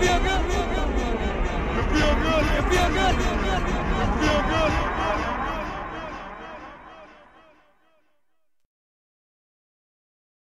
feel good. You feel good. You feel good. You feel good.